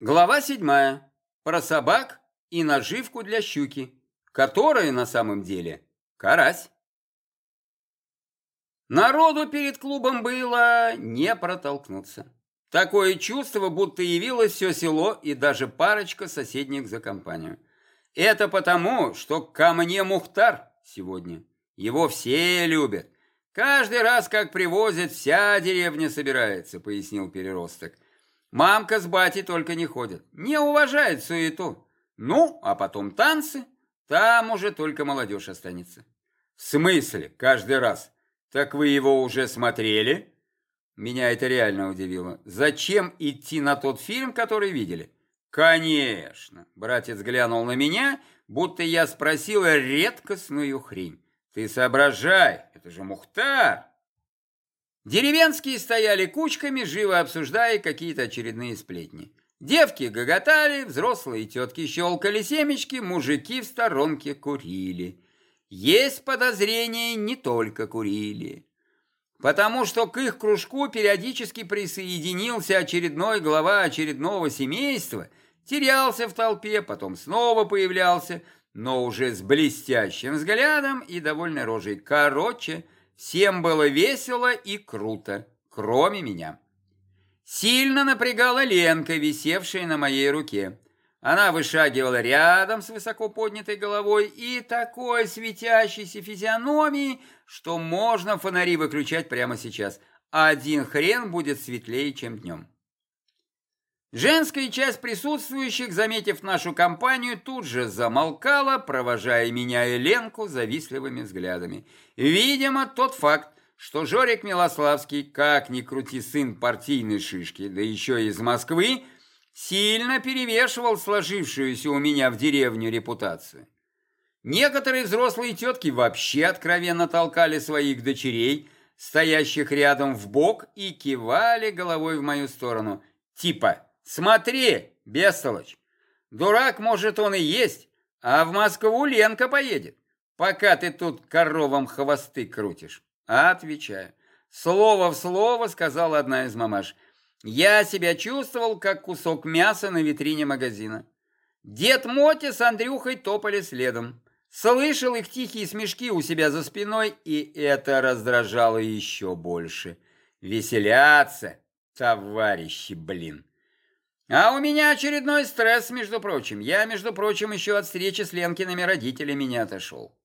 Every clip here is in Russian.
Глава седьмая. Про собак и наживку для щуки, которая на самом деле карась. Народу перед клубом было не протолкнуться. Такое чувство, будто явилось все село и даже парочка соседних за компанию. Это потому, что ко мне Мухтар сегодня. Его все любят. Каждый раз, как привозят, вся деревня собирается, пояснил Переросток. Мамка с батей только не ходят, не уважают суету. Ну, а потом танцы, там уже только молодежь останется. В смысле, каждый раз? Так вы его уже смотрели? Меня это реально удивило. Зачем идти на тот фильм, который видели? Конечно. Братец глянул на меня, будто я спросила редкостную хрень. Ты соображай, это же Мухтар. Деревенские стояли кучками, живо обсуждая какие-то очередные сплетни. Девки гоготали, взрослые тетки щелкали семечки, мужики в сторонке курили. Есть подозрение, не только курили. Потому что к их кружку периодически присоединился очередной глава очередного семейства, терялся в толпе, потом снова появлялся, но уже с блестящим взглядом и довольной рожей. Короче, Всем было весело и круто, кроме меня. Сильно напрягала Ленка, висевшая на моей руке. Она вышагивала рядом с высоко поднятой головой и такой светящейся физиономией, что можно фонари выключать прямо сейчас. Один хрен будет светлее, чем днем. Женская часть присутствующих, заметив нашу компанию, тут же замолкала, провожая меня и Ленку завистливыми взглядами. Видимо, тот факт, что Жорик Милославский, как ни крути сын партийной шишки, да еще из Москвы, сильно перевешивал сложившуюся у меня в деревню репутацию. Некоторые взрослые тетки вообще откровенно толкали своих дочерей, стоящих рядом в бок, и кивали головой в мою сторону, типа Смотри, бестолочь, дурак, может, он и есть, а в Москву Ленка поедет, пока ты тут коровам хвосты крутишь. Отвечаю. Слово в слово сказала одна из мамаш. Я себя чувствовал, как кусок мяса на витрине магазина. Дед Моти с Андрюхой топали следом. Слышал их тихие смешки у себя за спиной, и это раздражало еще больше. Веселятся, товарищи, блин. А у меня очередной стресс, между прочим. Я, между прочим, еще от встречи с Ленкиными родителями не отошел.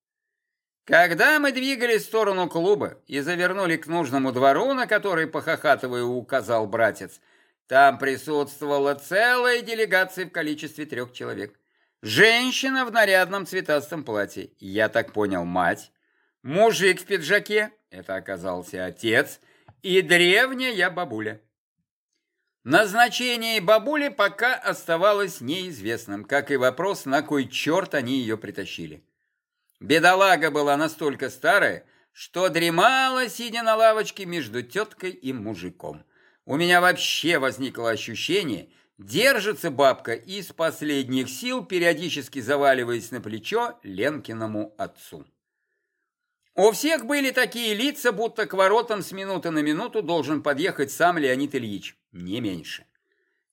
Когда мы двигались в сторону клуба и завернули к нужному двору, на который, похохатывая, указал братец, там присутствовала целая делегация в количестве трех человек. Женщина в нарядном цветастом платье, я так понял, мать. Мужик в пиджаке, это оказался отец. И древняя бабуля. Назначение бабули пока оставалось неизвестным, как и вопрос, на кой черт они ее притащили. Бедолага была настолько старая, что дремала, сидя на лавочке между теткой и мужиком. У меня вообще возникло ощущение, держится бабка из последних сил, периодически заваливаясь на плечо Ленкиному отцу. У всех были такие лица, будто к воротам с минуты на минуту должен подъехать сам Леонид Ильич, не меньше.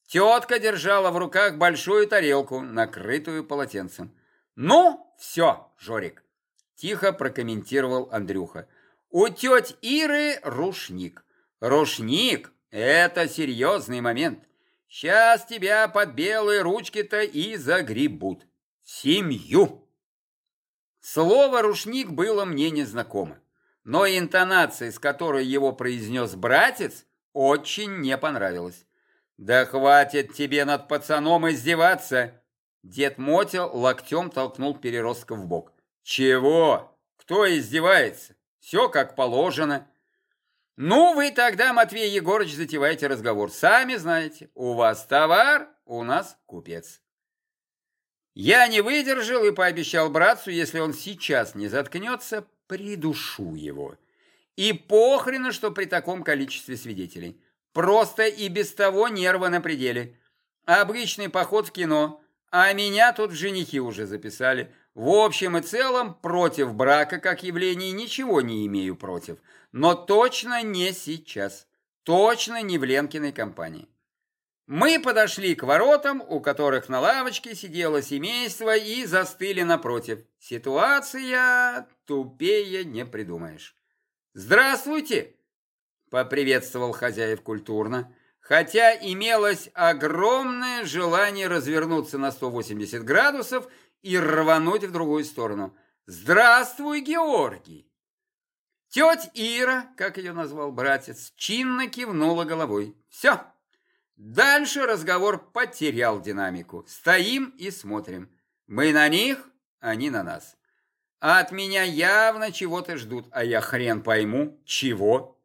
Тетка держала в руках большую тарелку, накрытую полотенцем. «Ну, все, Жорик», – тихо прокомментировал Андрюха. «У теть Иры рушник. Рушник – это серьезный момент. Сейчас тебя под белые ручки-то и загребут. Семью!» Слово «рушник» было мне незнакомо, но интонация, с которой его произнес братец, очень не понравилась. «Да хватит тебе над пацаном издеваться!» Дед Мотя локтем толкнул переростка в бок. «Чего? Кто издевается? Все как положено». «Ну, вы тогда, Матвей Егорович, затевайте разговор. Сами знаете, у вас товар, у нас купец». Я не выдержал и пообещал братцу, если он сейчас не заткнется, придушу его. И похрену, что при таком количестве свидетелей. Просто и без того нервы на пределе. Обычный поход в кино, а меня тут в женихи уже записали. В общем и целом, против брака как явления ничего не имею против. Но точно не сейчас. Точно не в Ленкиной компании. Мы подошли к воротам, у которых на лавочке сидело семейство, и застыли напротив. Ситуация тупее не придумаешь. «Здравствуйте!» — поприветствовал хозяев культурно, хотя имелось огромное желание развернуться на 180 градусов и рвануть в другую сторону. «Здравствуй, Георгий!» Тетя Ира, как ее назвал братец, чинно кивнула головой. «Все!» Дальше разговор потерял динамику. Стоим и смотрим. Мы на них, они на нас. А от меня явно чего-то ждут, а я хрен пойму, чего.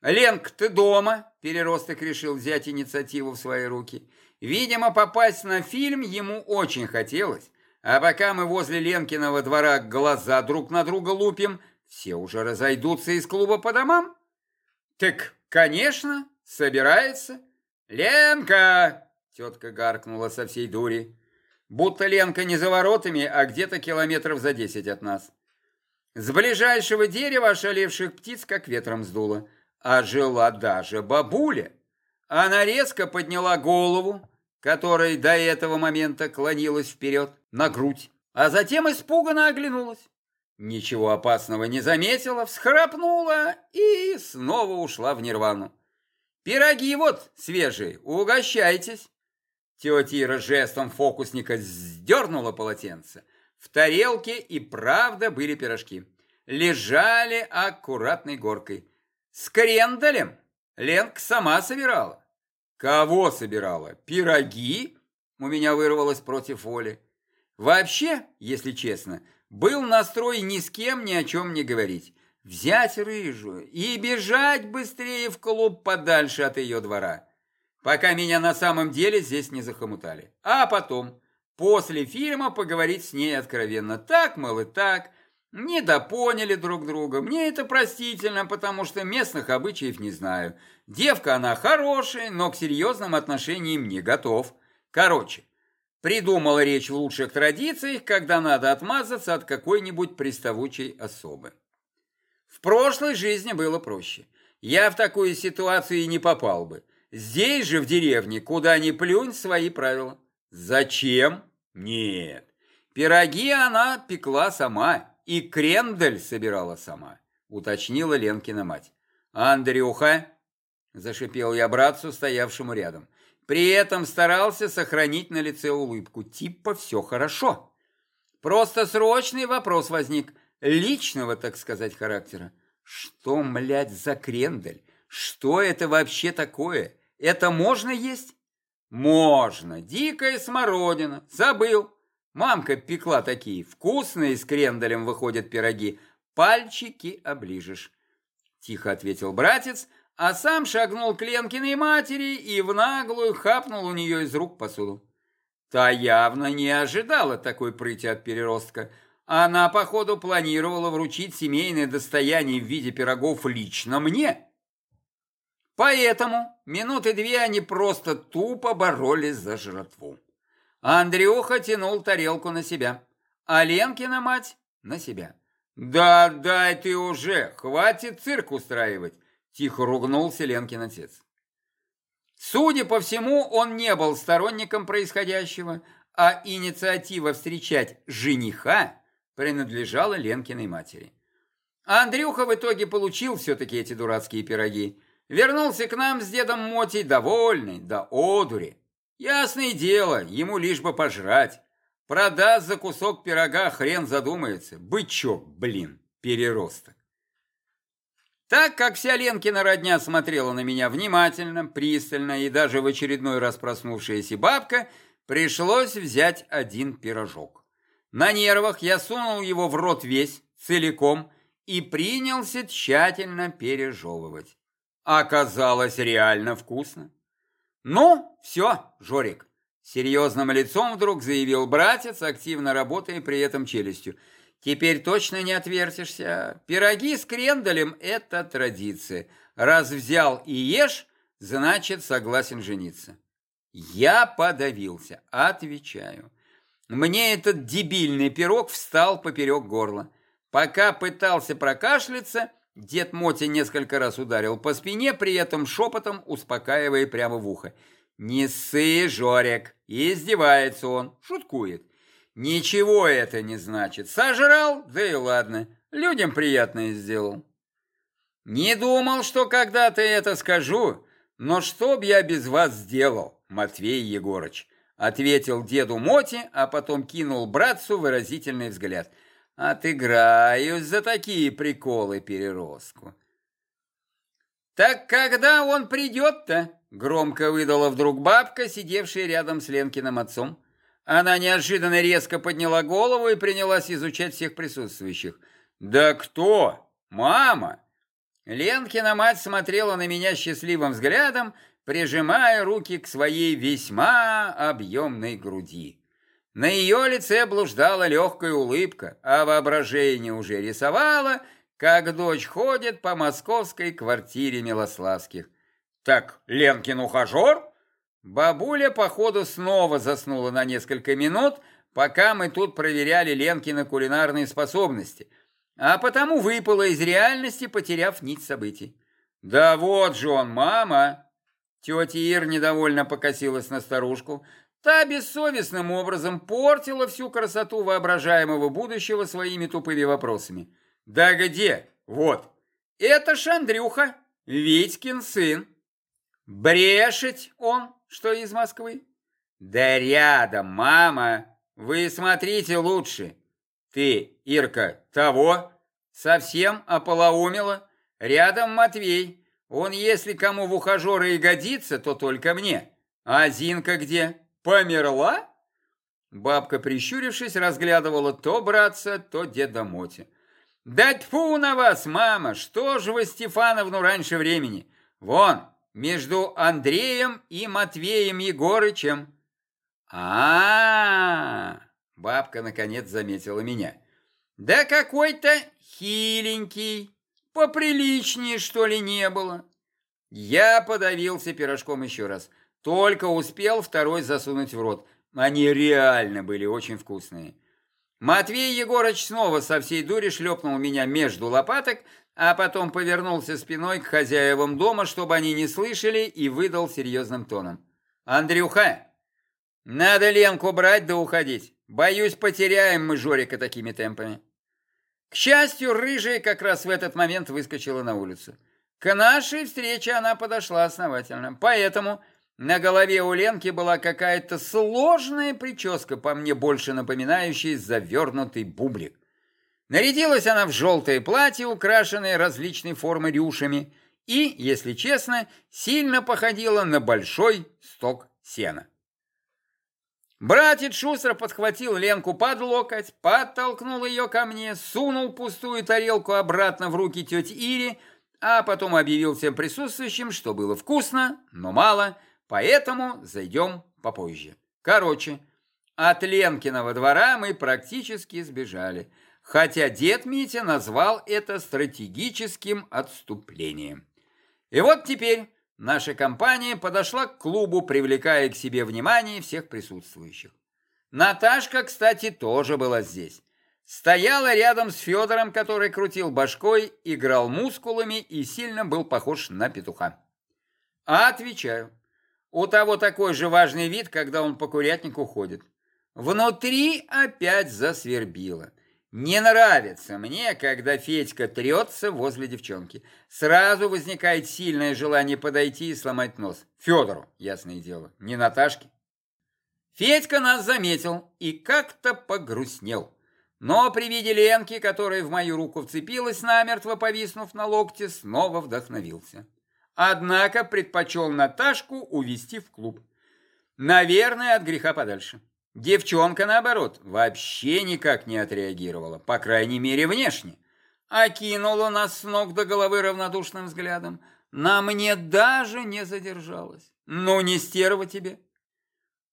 Ленк, ты дома? Переросток решил взять инициативу в свои руки. Видимо, попасть на фильм ему очень хотелось. А пока мы возле Ленкиного двора глаза друг на друга лупим, все уже разойдутся из клуба по домам. Так, конечно, собирается. «Ленка!» — тетка гаркнула со всей дури. Будто Ленка не за воротами, а где-то километров за десять от нас. С ближайшего дерева ошалевших птиц как ветром сдуло. А жила даже бабуля. Она резко подняла голову, которая до этого момента клонилась вперед, на грудь, а затем испуганно оглянулась. Ничего опасного не заметила, всхрапнула и снова ушла в нирвану. Пироги вот свежие, угощайтесь. Тетя Ира жестом фокусника сдернула полотенце. В тарелке и правда были пирожки. Лежали аккуратной горкой. С крендалем Ленка сама собирала. Кого собирала? Пироги? У меня вырвалось против воли. Вообще, если честно, был настрой ни с кем ни о чем не говорить взять рыжую и бежать быстрее в клуб подальше от ее двора, пока меня на самом деле здесь не захомутали. А потом, после фильма, поговорить с ней откровенно. Так, мол, и так, недопоняли друг друга. Мне это простительно, потому что местных обычаев не знаю. Девка она хорошая, но к серьезным отношениям не готов. Короче, придумала речь в лучших традициях, когда надо отмазаться от какой-нибудь приставучей особы. В прошлой жизни было проще. Я в такую ситуацию и не попал бы. Здесь же, в деревне, куда ни плюнь, свои правила. Зачем? Нет. Пироги она пекла сама и крендель собирала сама, уточнила Ленкина мать. Андрюха, зашипел я братцу, стоявшему рядом. При этом старался сохранить на лице улыбку, типа все хорошо. Просто срочный вопрос возник – личного, так сказать, характера. Что, млядь, за крендель? Что это вообще такое? Это можно есть? Можно. Дикая смородина. Забыл. Мамка пекла такие. Вкусные с кренделем выходят пироги. Пальчики оближешь. Тихо ответил братец, а сам шагнул к Ленкиной матери и в наглую хапнул у нее из рук посуду. Та явно не ожидала такой прыти от переростка – она, походу, планировала вручить семейное достояние в виде пирогов лично мне. Поэтому минуты две они просто тупо боролись за жратву. Андрюха тянул тарелку на себя, а Ленкина мать на себя. «Да дай ты уже, хватит цирк устраивать!» Тихо ругнулся Ленкин отец. Судя по всему, он не был сторонником происходящего, а инициатива встречать жениха принадлежала Ленкиной матери. А Андрюха в итоге получил все-таки эти дурацкие пироги. Вернулся к нам с дедом Мотей довольный, да одури. Ясное дело, ему лишь бы пожрать. Продаст за кусок пирога, хрен задумается. Бычок, блин, переросток. Так как вся Ленкина родня смотрела на меня внимательно, пристально и даже в очередной раз проснувшаяся бабка, пришлось взять один пирожок. На нервах я сунул его в рот весь, целиком, и принялся тщательно пережевывать. Оказалось реально вкусно. «Ну, все, Жорик», — серьезным лицом вдруг заявил братец, активно работая при этом челюстью. «Теперь точно не отвертишься. Пироги с крендалем — это традиция. Раз взял и ешь, значит, согласен жениться». Я подавился, отвечаю. Мне этот дебильный пирог встал поперек горла. Пока пытался прокашляться, дед Мотя несколько раз ударил по спине, при этом шепотом успокаивая прямо в ухо. Не ссы, Жорик, издевается он, шуткует. Ничего это не значит. Сожрал, да и ладно, людям приятное сделал. Не думал, что когда-то это скажу, но что б я без вас сделал, Матвей Егорыч? Ответил деду Моти, а потом кинул братцу выразительный взгляд. Отыграюсь за такие приколы переростку. «Так когда он придет-то?» Громко выдала вдруг бабка, сидевшая рядом с Ленкиным отцом. Она неожиданно резко подняла голову и принялась изучать всех присутствующих. «Да кто? Мама!» Ленкина мать смотрела на меня счастливым взглядом, прижимая руки к своей весьма объемной груди. На ее лице блуждала легкая улыбка, а воображение уже рисовало, как дочь ходит по московской квартире Милославских. Так, Ленкин ухажер? Бабуля, походу, снова заснула на несколько минут, пока мы тут проверяли Ленкины кулинарные способности, а потому выпала из реальности, потеряв нить событий. Да вот же он, мама! Тетя Ир недовольно покосилась на старушку. Та бессовестным образом портила всю красоту воображаемого будущего своими тупыми вопросами. Да где? Вот. Это Шандрюха, Витькин сын. Брешет он, что из Москвы? Да рядом, мама. Вы смотрите лучше. Ты, Ирка, того? Совсем ополоумела? Рядом Матвей. Он, если кому в ухажеры и годится, то только мне. А Зинка где? Померла? Бабка, прищурившись, разглядывала то братца, то деда Мотя. «Да тьфу на вас, мама! Что же вы Стефановну раньше времени? Вон, между Андреем и Матвеем Егорычем». -а, бабка наконец заметила меня. «Да какой-то хиленький, поприличнее, что ли, не было». Я подавился пирожком еще раз. Только успел второй засунуть в рот. Они реально были очень вкусные. Матвей Егорыч снова со всей дури шлепнул меня между лопаток, а потом повернулся спиной к хозяевам дома, чтобы они не слышали, и выдал серьезным тоном. «Андрюха, надо Ленку брать да уходить. Боюсь, потеряем мы Жорика такими темпами». К счастью, рыжая как раз в этот момент выскочила на улицу. К нашей встрече она подошла основательно, поэтому на голове у Ленки была какая-то сложная прическа, по мне больше напоминающая завернутый бублик. Нарядилась она в желтое платье, украшенное различной формы рюшами, и, если честно, сильно походила на большой сток сена. Братец шустро подхватил Ленку под локоть, подтолкнул ее ко мне, сунул пустую тарелку обратно в руки тети Ири, а потом объявил всем присутствующим, что было вкусно, но мало – Поэтому зайдем попозже. Короче, от Ленкиного двора мы практически сбежали, хотя дед Митя назвал это стратегическим отступлением. И вот теперь наша компания подошла к клубу, привлекая к себе внимание всех присутствующих. Наташка, кстати, тоже была здесь. Стояла рядом с Федором, который крутил башкой, играл мускулами и сильно был похож на петуха. А отвечаю. У того такой же важный вид, когда он по курятнику ходит. Внутри опять засвербило. Не нравится мне, когда Федька трется возле девчонки. Сразу возникает сильное желание подойти и сломать нос. Федору, ясное дело, не Наташке. Федька нас заметил и как-то погрустнел. Но при виде Ленки, которая в мою руку вцепилась, намертво повиснув на локте, снова вдохновился. Однако предпочел Наташку увести в клуб. Наверное, от греха подальше. Девчонка, наоборот, вообще никак не отреагировала, по крайней мере, внешне. Окинула нас с ног до головы равнодушным взглядом. На мне даже не задержалась. Ну, не стерва тебе.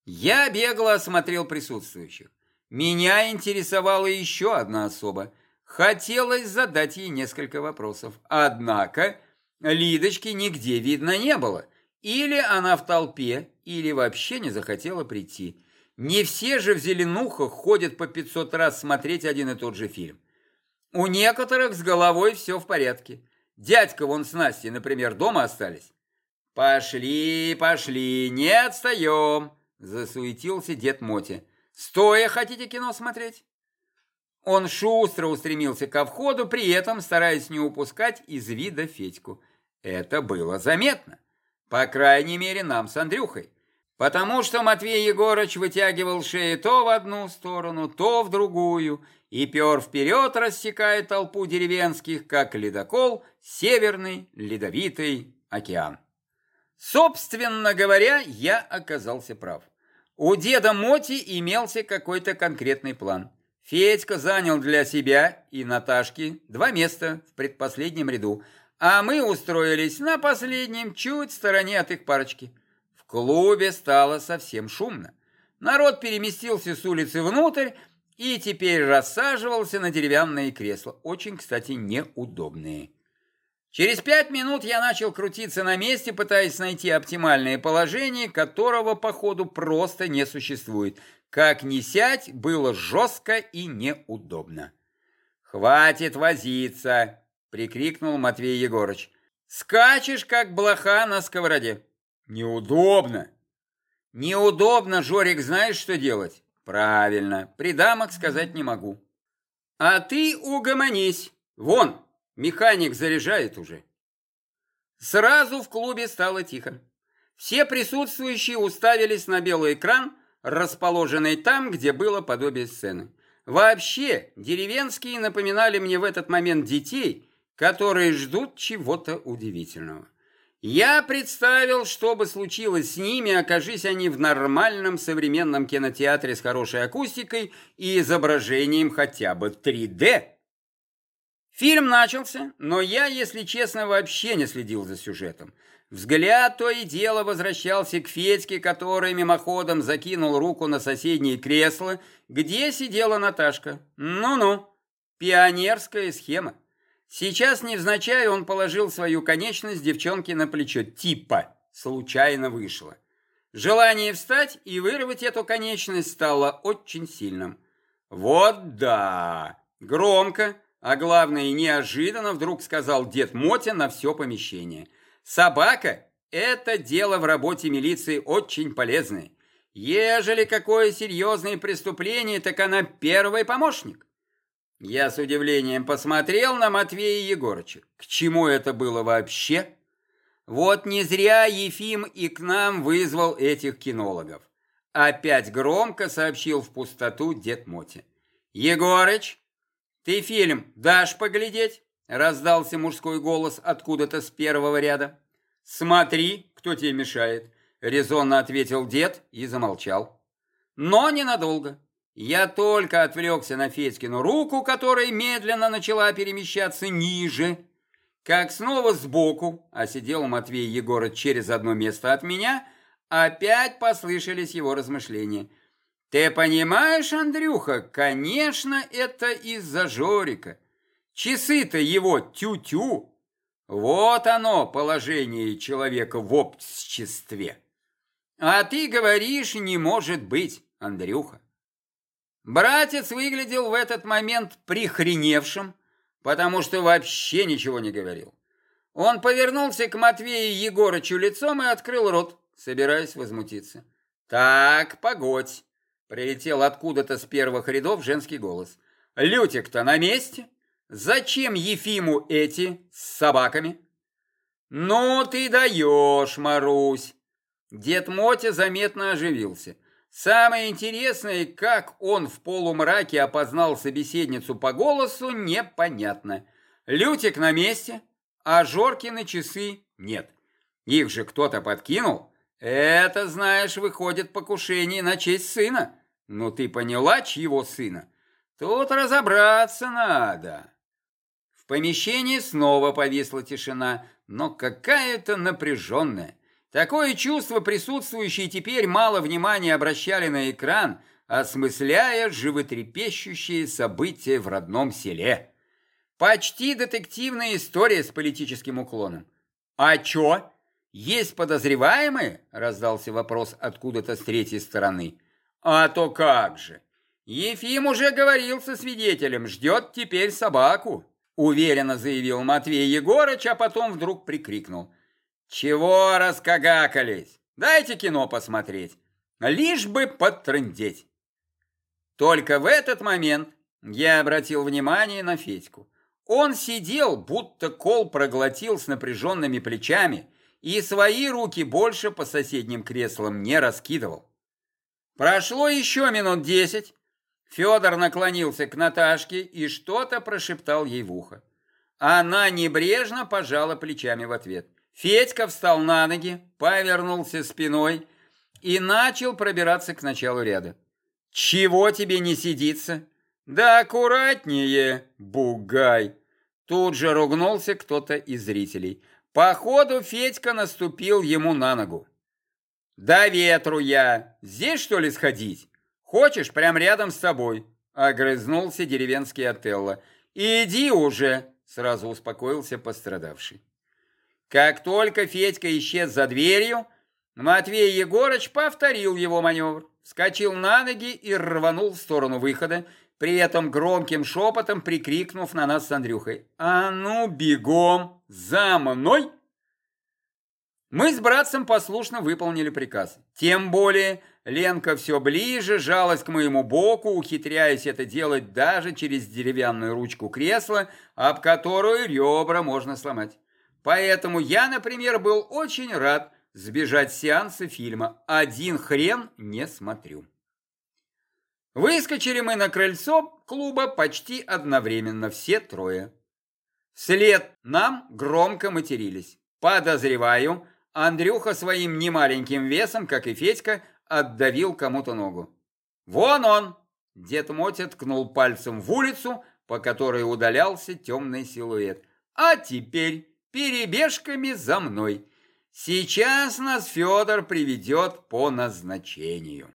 Я бегло осмотрел присутствующих. Меня интересовала еще одна особа. Хотелось задать ей несколько вопросов. Однако Лидочки нигде видно не было. Или она в толпе, или вообще не захотела прийти. Не все же в зеленухах ходят по 500 раз смотреть один и тот же фильм. У некоторых с головой все в порядке. Дядька вон с Настей, например, дома остались. Пошли, пошли, не отстаем, засуетился дед Моти. Стоя хотите кино смотреть? Он шустро устремился ко входу, при этом стараясь не упускать из вида Федьку. Это было заметно. По крайней мере, нам с Андрюхой. Потому что Матвей Егорыч вытягивал шею то в одну сторону, то в другую, и пер вперед, рассекая толпу деревенских, как ледокол, северный ледовитый океан. Собственно говоря, я оказался прав. У деда Моти имелся какой-то конкретный план. Федька занял для себя и Наташки два места в предпоследнем ряду, а мы устроились на последнем, чуть в стороне от их парочки. Клубе стало совсем шумно. Народ переместился с улицы внутрь и теперь рассаживался на деревянные кресла, очень, кстати, неудобные. Через пять минут я начал крутиться на месте, пытаясь найти оптимальное положение, которого, походу, просто не существует. Как ни сядь, было жестко и неудобно. «Хватит возиться!» прикрикнул Матвей Егорыч. Скачешь, как блоха на сковороде. Неудобно. Неудобно, Жорик, знаешь, что делать? Правильно, придамок сказать не могу. А ты угомонись. Вон, механик заряжает уже. Сразу в клубе стало тихо. Все присутствующие уставились на белый экран, расположенный там, где было подобие сцены. Вообще, деревенские напоминали мне в этот момент детей, которые ждут чего-то удивительного. Я представил, что бы случилось с ними, окажись они в нормальном современном кинотеатре с хорошей акустикой и изображением хотя бы 3D. Фильм начался, но я, если честно, вообще не следил за сюжетом. Взгляд то и дело возвращался к Федьке, который мимоходом закинул руку на соседнее кресло, где сидела Наташка. Ну-ну, пионерская схема. Сейчас невзначай он положил свою конечность девчонке на плечо, типа случайно вышло. Желание встать и вырвать эту конечность стало очень сильным. Вот да! Громко, а главное неожиданно вдруг сказал дед Мотя на все помещение. Собака – это дело в работе милиции очень полезное. Ежели какое серьезное преступление, так она первый помощник. Я с удивлением посмотрел на Матвея Егорыча. К чему это было вообще? Вот не зря Ефим и к нам вызвал этих кинологов. Опять громко сообщил в пустоту дед Моти. «Егорыч, ты фильм дашь поглядеть?» Раздался мужской голос откуда-то с первого ряда. «Смотри, кто тебе мешает», — резонно ответил дед и замолчал. Но ненадолго. Я только отвлекся на Федькину руку, которая медленно начала перемещаться ниже, как снова сбоку, а сидел Матвей Егорыч через одно место от меня, опять послышались его размышления. «Ты понимаешь, Андрюха, конечно, это из-за Жорика. Часы-то его тю-тю. Вот оно, положение человека в обществе. А ты говоришь, не может быть, Андрюха. Братец выглядел в этот момент прихреневшим, потому что вообще ничего не говорил. Он повернулся к Матвею Егорычу лицом и открыл рот, собираясь возмутиться. «Так, погодь!» — прилетел откуда-то с первых рядов женский голос. «Лютик-то на месте? Зачем Ефиму эти с собаками?» «Ну ты даешь, Марусь!» Дед Мотя заметно оживился. Самое интересное, как он в полумраке опознал собеседницу по голосу, непонятно. Лютик на месте, а Жоркины часы нет. Их же кто-то подкинул. Это, знаешь, выходит покушение на честь сына. Ну ты поняла, чьего сына? Тут разобраться надо. В помещении снова повисла тишина, но какая-то напряженная. Такое чувство присутствующие теперь мало внимания обращали на экран, осмысляя животрепещущие события в родном селе. Почти детективная история с политическим уклоном. «А чё? Есть подозреваемые?» – раздался вопрос откуда-то с третьей стороны. «А то как же! Ефим уже говорил со свидетелем, ждет теперь собаку», – уверенно заявил Матвей Егорыч, а потом вдруг прикрикнул – Чего раскагакались? Дайте кино посмотреть. Лишь бы подтрындеть. Только в этот момент я обратил внимание на Федьку. Он сидел, будто кол проглотил с напряженными плечами, и свои руки больше по соседним креслам не раскидывал. Прошло еще минут десять. Федор наклонился к Наташке и что-то прошептал ей в ухо. Она небрежно пожала плечами в ответ. Федька встал на ноги, повернулся спиной и начал пробираться к началу ряда. «Чего тебе не сидится?» «Да аккуратнее, бугай!» Тут же ругнулся кто-то из зрителей. Походу, Федька наступил ему на ногу. «Да ветру я! Здесь, что ли, сходить? Хочешь, прям рядом с тобой?» Огрызнулся деревенский Отелло. «Иди уже!» Сразу успокоился пострадавший. Как только Федька исчез за дверью, Матвей Егорыч повторил его маневр, вскочил на ноги и рванул в сторону выхода, при этом громким шепотом прикрикнув на нас с Андрюхой. «А ну, бегом! За мной!» Мы с братцем послушно выполнили приказ. Тем более Ленка все ближе жалась к моему боку, ухитряясь это делать даже через деревянную ручку кресла, об которую ребра можно сломать. Поэтому я, например, был очень рад сбежать сеанса фильма «Один хрен не смотрю». Выскочили мы на крыльцо клуба почти одновременно, все трое. Вслед нам громко матерились. Подозреваю, Андрюха своим немаленьким весом, как и Федька, отдавил кому-то ногу. «Вон он!» Дед Мотя ткнул пальцем в улицу, по которой удалялся темный силуэт. «А теперь перебежками за мной. Сейчас нас Федор приведет по назначению».